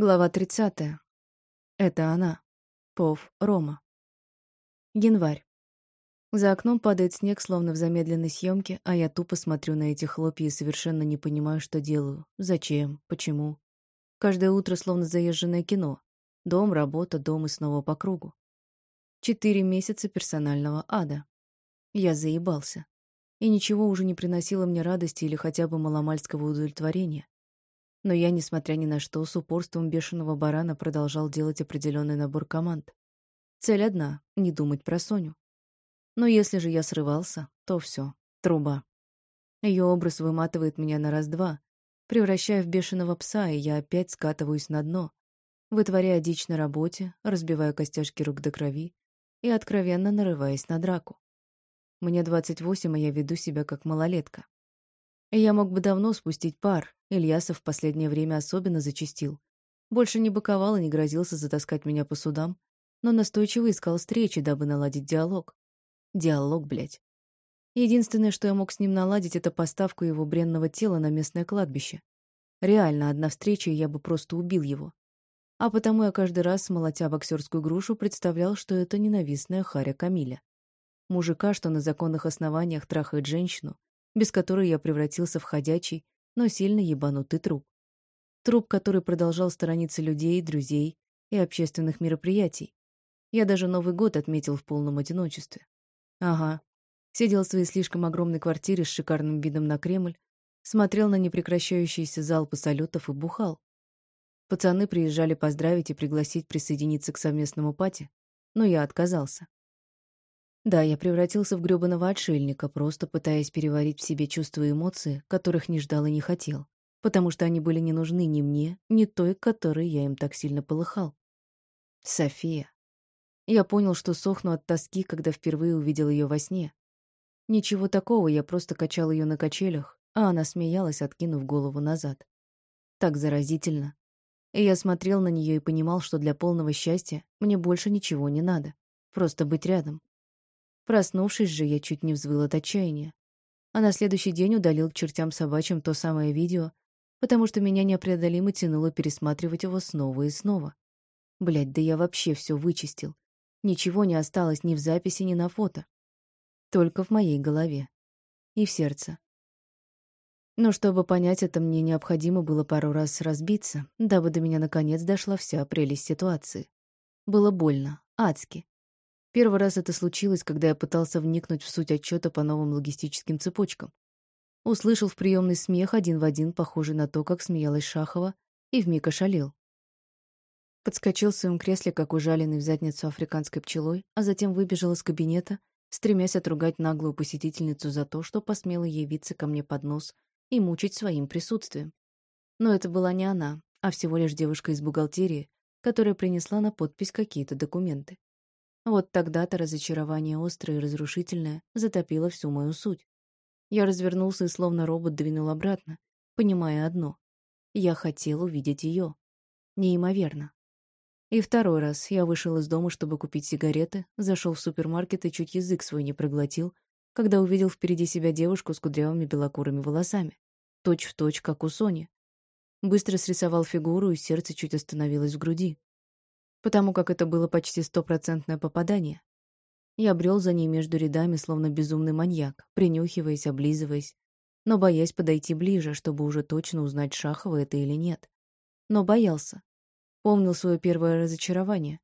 Глава 30. Это она. Пов Рома. Январь. За окном падает снег, словно в замедленной съемке, а я тупо смотрю на эти хлопья и совершенно не понимаю, что делаю. Зачем? Почему? Каждое утро словно заезженное кино. Дом, работа, дом и снова по кругу. Четыре месяца персонального ада. Я заебался. И ничего уже не приносило мне радости или хотя бы маломальского удовлетворения. Но я, несмотря ни на что, с упорством бешеного барана продолжал делать определенный набор команд. Цель одна — не думать про Соню. Но если же я срывался, то все, труба. Ее образ выматывает меня на раз-два, превращая в бешеного пса, и я опять скатываюсь на дно, вытворяя дичь на работе, разбивая костяшки рук до крови и откровенно нарываясь на драку. Мне 28, а я веду себя как малолетка. Я мог бы давно спустить пар, Ильясов в последнее время особенно зачастил. Больше не боковал и не грозился затаскать меня по судам, но настойчиво искал встречи, дабы наладить диалог. Диалог, блядь. Единственное, что я мог с ним наладить, это поставку его бренного тела на местное кладбище. Реально, одна встреча, и я бы просто убил его. А потому я каждый раз, молотя боксерскую грушу, представлял, что это ненавистная Харя Камиля. Мужика, что на законных основаниях трахает женщину, без которой я превратился в ходячий, но сильно ебанутый труп. Труп, который продолжал сторониться людей, друзей и общественных мероприятий. Я даже Новый год отметил в полном одиночестве. Ага. Сидел в своей слишком огромной квартире с шикарным видом на Кремль, смотрел на непрекращающиеся залпы салютов и бухал. Пацаны приезжали поздравить и пригласить присоединиться к совместному пати, но я отказался. Да, я превратился в грёбаного отшельника, просто пытаясь переварить в себе чувства и эмоции, которых не ждал и не хотел, потому что они были не нужны ни мне, ни той, которой я им так сильно полыхал. София. Я понял, что сохну от тоски, когда впервые увидел ее во сне. Ничего такого, я просто качал ее на качелях, а она смеялась, откинув голову назад. Так заразительно. И я смотрел на нее и понимал, что для полного счастья мне больше ничего не надо. Просто быть рядом. Проснувшись же, я чуть не взвыл от отчаяния. А на следующий день удалил к чертям собачьим то самое видео, потому что меня непреодолимо тянуло пересматривать его снова и снова. Блядь, да я вообще все вычистил. Ничего не осталось ни в записи, ни на фото. Только в моей голове. И в сердце. Но чтобы понять это, мне необходимо было пару раз разбиться, дабы до меня наконец дошла вся прелесть ситуации. Было больно, адски. Первый раз это случилось, когда я пытался вникнуть в суть отчета по новым логистическим цепочкам. Услышал в приемный смех один в один, похожий на то, как смеялась Шахова, и вмиг ошалел. Подскочил в своем кресле, как ужаленный в задницу африканской пчелой, а затем выбежал из кабинета, стремясь отругать наглую посетительницу за то, что посмела явиться ко мне под нос и мучить своим присутствием. Но это была не она, а всего лишь девушка из бухгалтерии, которая принесла на подпись какие-то документы. Вот тогда-то разочарование острое и разрушительное затопило всю мою суть. Я развернулся и словно робот двинул обратно, понимая одно. Я хотел увидеть ее. Неимоверно. И второй раз я вышел из дома, чтобы купить сигареты, зашел в супермаркет и чуть язык свой не проглотил, когда увидел впереди себя девушку с кудрявыми белокурыми волосами. Точь в точь, как у Сони. Быстро срисовал фигуру, и сердце чуть остановилось в груди потому как это было почти стопроцентное попадание. Я брел за ней между рядами, словно безумный маньяк, принюхиваясь, облизываясь, но боясь подойти ближе, чтобы уже точно узнать, Шахова это или нет. Но боялся. Помнил свое первое разочарование.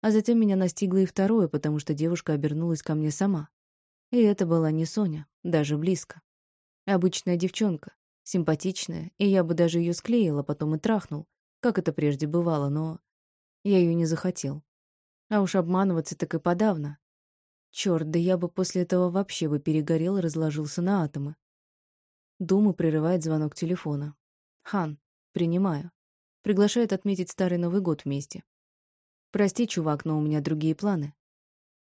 А затем меня настигло и второе, потому что девушка обернулась ко мне сама. И это была не Соня, даже близко. Обычная девчонка, симпатичная, и я бы даже ее склеила, потом и трахнул, как это прежде бывало, но я ее не захотел. А уж обманываться так и подавно. Черт, да я бы после этого вообще бы перегорел и разложился на атомы. Думу прерывает звонок телефона. Хан. Принимаю. Приглашает отметить Старый Новый год вместе. Прости, чувак, но у меня другие планы.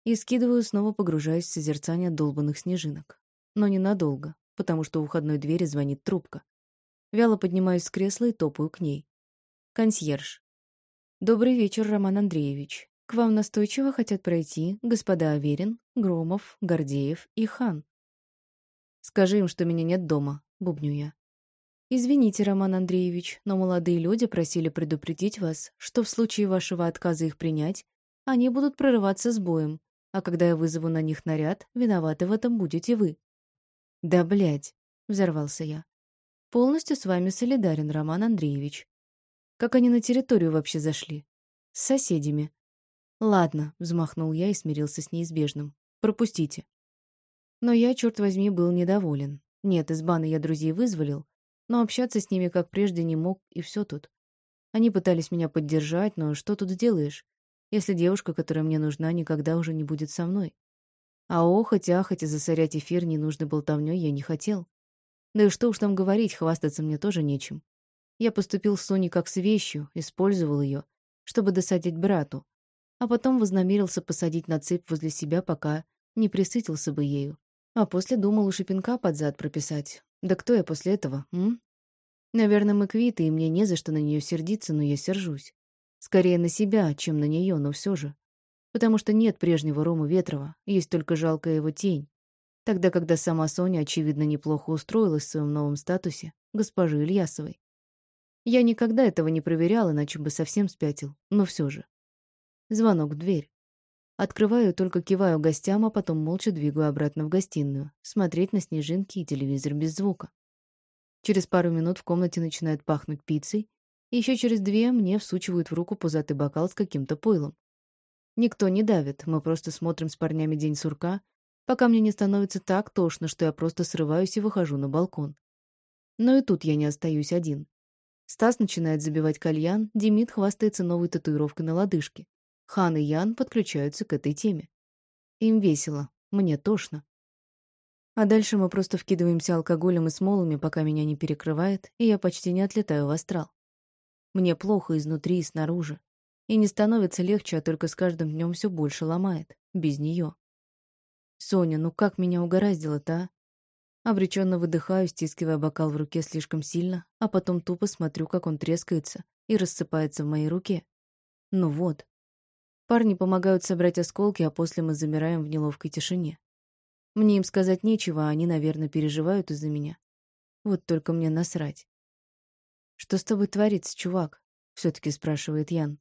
И скидываю, снова погружаясь в созерцание долбанных снежинок. Но ненадолго, потому что у входной двери звонит трубка. Вяло поднимаюсь с кресла и топаю к ней. Консьерж. «Добрый вечер, Роман Андреевич. К вам настойчиво хотят пройти господа Аверин, Громов, Гордеев и Хан». «Скажи им, что меня нет дома», — бубню я. «Извините, Роман Андреевич, но молодые люди просили предупредить вас, что в случае вашего отказа их принять, они будут прорываться с боем, а когда я вызову на них наряд, виноваты в этом будете вы». «Да блядь!» — взорвался я. «Полностью с вами солидарен, Роман Андреевич. Как они на территорию вообще зашли? С соседями. Ладно, взмахнул я и смирился с неизбежным. Пропустите. Но я, черт возьми, был недоволен. Нет, из бана я друзей вызволил, но общаться с ними как прежде не мог, и все тут. Они пытались меня поддержать, но что тут сделаешь, если девушка, которая мне нужна, никогда уже не будет со мной? А охоть, ахоть и засорять эфир ненужной болтовнёй я не хотел. Да и что уж там говорить, хвастаться мне тоже нечем. Я поступил с Соней как с вещью, использовал ее, чтобы досадить брату, а потом вознамерился посадить на цепь возле себя, пока не присытился бы ею. А после думал уж и пинка под зад прописать. Да кто я после этого, м? Наверное, мы квиты, и мне не за что на нее сердиться, но я сержусь. Скорее на себя, чем на нее, но все же. Потому что нет прежнего Рома Ветрова, есть только жалкая его тень. Тогда, когда сама Соня, очевидно, неплохо устроилась в своем новом статусе, госпожи Ильясовой. Я никогда этого не проверял, иначе бы совсем спятил, но все же. Звонок в дверь. Открываю, только киваю гостям, а потом молча двигаю обратно в гостиную, смотреть на снежинки и телевизор без звука. Через пару минут в комнате начинает пахнуть пиццей, и еще через две мне всучивают в руку пузатый бокал с каким-то пойлом. Никто не давит, мы просто смотрим с парнями день сурка, пока мне не становится так тошно, что я просто срываюсь и выхожу на балкон. Но и тут я не остаюсь один. Стас начинает забивать кальян, Демид хвастается новой татуировкой на лодыжке. Хан и Ян подключаются к этой теме. Им весело, мне тошно. А дальше мы просто вкидываемся алкоголем и смолами, пока меня не перекрывает, и я почти не отлетаю в астрал. Мне плохо изнутри и снаружи. И не становится легче, а только с каждым днем все больше ломает. Без нее. Соня, ну как меня угораздило-то, а? Обреченно выдыхаю, стискивая бокал в руке слишком сильно, а потом тупо смотрю, как он трескается и рассыпается в моей руке. Ну вот. Парни помогают собрать осколки, а после мы замираем в неловкой тишине. Мне им сказать нечего, а они, наверное, переживают из-за меня. Вот только мне насрать. «Что с тобой творится, чувак?» — все-таки спрашивает Ян.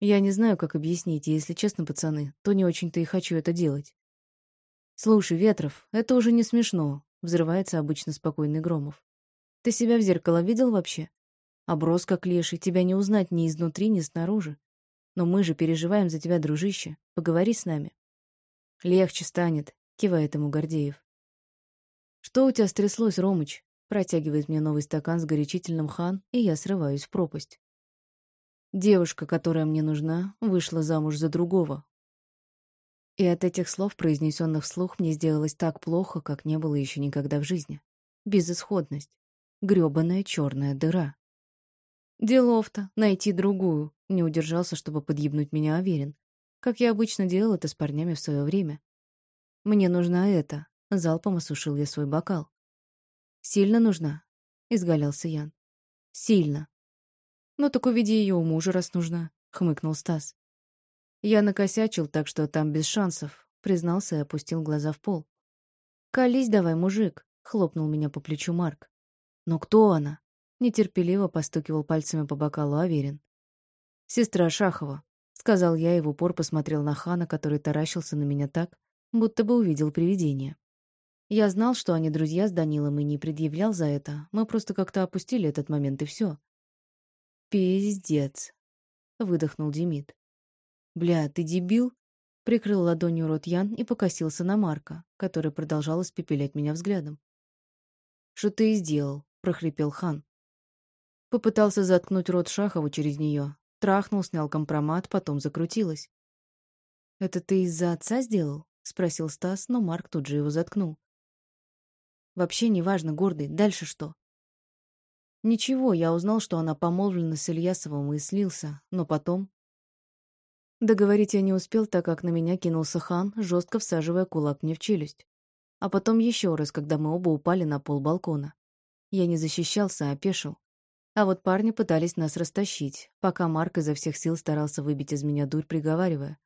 Я не знаю, как объяснить, и, если честно, пацаны, то не очень-то и хочу это делать. «Слушай, Ветров, это уже не смешно», — взрывается обычно спокойный Громов. «Ты себя в зеркало видел вообще? Оброс как леший, тебя не узнать ни изнутри, ни снаружи. Но мы же переживаем за тебя, дружище. Поговори с нами». «Легче станет», — кивает ему Гордеев. «Что у тебя стряслось, Ромыч?» Протягивает мне новый стакан с горячительным хан, и я срываюсь в пропасть. Девушка, которая мне нужна, вышла замуж за другого, и от этих слов, произнесенных вслух, мне сделалось так плохо, как не было еще никогда в жизни. Безысходность. грёбаная черная дыра. Делов-то, найти другую. Не удержался, чтобы подъебнуть меня Аверин. Как я обычно делал это с парнями в свое время. Мне нужна эта. Залпом осушил я свой бокал. Сильно нужна? Изгалялся Ян. Сильно. Ну так уведи ее у мужа, раз нужна, хмыкнул Стас. Я накосячил, так что там без шансов, признался и опустил глаза в пол. Колись давай, мужик, хлопнул меня по плечу Марк. Но кто она? Нетерпеливо постукивал пальцами по бокалу Аверин. Сестра Шахова, сказал я и в упор посмотрел на Хана, который таращился на меня так, будто бы увидел привидение. Я знал, что они друзья с Данилом и не предъявлял за это. Мы просто как-то опустили этот момент и все. Пиздец, выдохнул Демид. «Бля, ты дебил?» Прикрыл ладонью рот Ян и покосился на Марка, который продолжал испепелять меня взглядом. «Что ты и сделал?» — прохрипел Хан. Попытался заткнуть рот Шахову через нее. Трахнул, снял компромат, потом закрутилась. «Это ты из-за отца сделал?» — спросил Стас, но Марк тут же его заткнул. «Вообще неважно, гордый. Дальше что?» «Ничего, я узнал, что она помолвлена с Ильясовым и слился, но потом...» Договорить я не успел, так как на меня кинулся хан, жестко всаживая кулак мне в челюсть. А потом еще раз, когда мы оба упали на пол балкона. Я не защищался, а опешил. А вот парни пытались нас растащить, пока Марк изо всех сил старался выбить из меня дурь, приговаривая.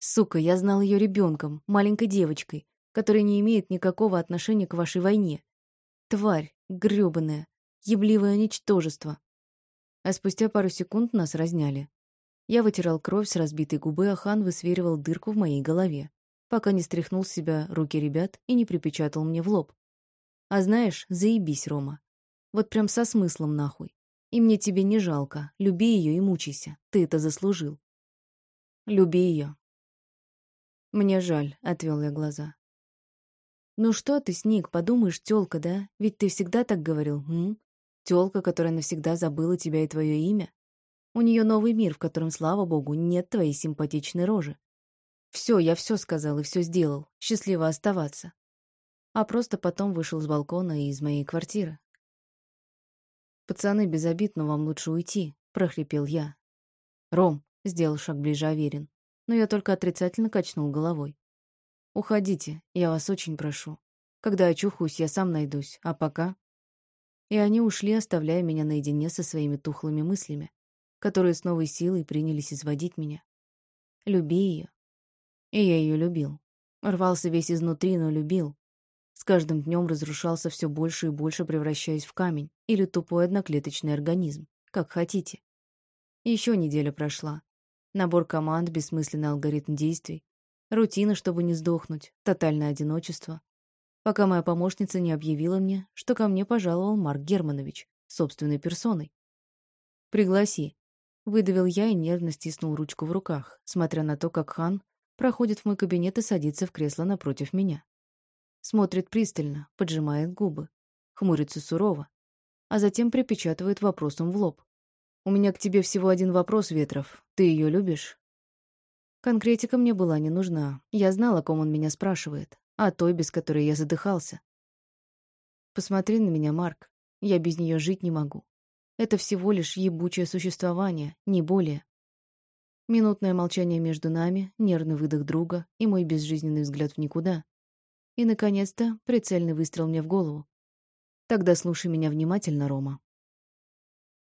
«Сука, я знал ее ребенком, маленькой девочкой, которая не имеет никакого отношения к вашей войне. Тварь, грёбаная. Ебливое ничтожество. А спустя пару секунд нас разняли. Я вытирал кровь с разбитой губы, а Хан высверивал дырку в моей голове, пока не стряхнул с себя руки ребят и не припечатал мне в лоб. А знаешь, заебись, Рома. Вот прям со смыслом нахуй. И мне тебе не жалко. Люби ее и мучайся. Ты это заслужил. Люби ее. Мне жаль, отвел я глаза. Ну что ты, Сник, подумаешь, тёлка, да? Ведь ты всегда так говорил, м? Тёлка, которая навсегда забыла тебя и твое имя. У нее новый мир, в котором, слава богу, нет твоей симпатичной рожи. Все, я все сказал и все сделал. Счастливо оставаться. А просто потом вышел с балкона и из моей квартиры. «Пацаны, без обид, но вам лучше уйти», — прохрипел я. «Ром», — сделал шаг ближе Аверин, но я только отрицательно качнул головой. «Уходите, я вас очень прошу. Когда очухаюсь, я сам найдусь, а пока...» И они ушли, оставляя меня наедине со своими тухлыми мыслями, которые с новой силой принялись изводить меня. Люби ее. И я ее любил. Рвался весь изнутри, но любил. С каждым днем разрушался все больше и больше, превращаясь в камень или тупой одноклеточный организм, как хотите. Еще неделя прошла. Набор команд, бессмысленный алгоритм действий, рутина, чтобы не сдохнуть, тотальное одиночество, пока моя помощница не объявила мне, что ко мне пожаловал Марк Германович, собственной персоной. «Пригласи», — выдавил я и нервно стиснул ручку в руках, смотря на то, как Хан проходит в мой кабинет и садится в кресло напротив меня. Смотрит пристально, поджимает губы, хмурится сурово, а затем припечатывает вопросом в лоб. «У меня к тебе всего один вопрос, Ветров. Ты ее любишь?» Конкретика мне была не нужна. Я знала, о ком он меня спрашивает а той, без которой я задыхался. Посмотри на меня, Марк. Я без нее жить не могу. Это всего лишь ебучее существование, не более. Минутное молчание между нами, нервный выдох друга и мой безжизненный взгляд в никуда. И, наконец-то, прицельный выстрел мне в голову. Тогда слушай меня внимательно, Рома.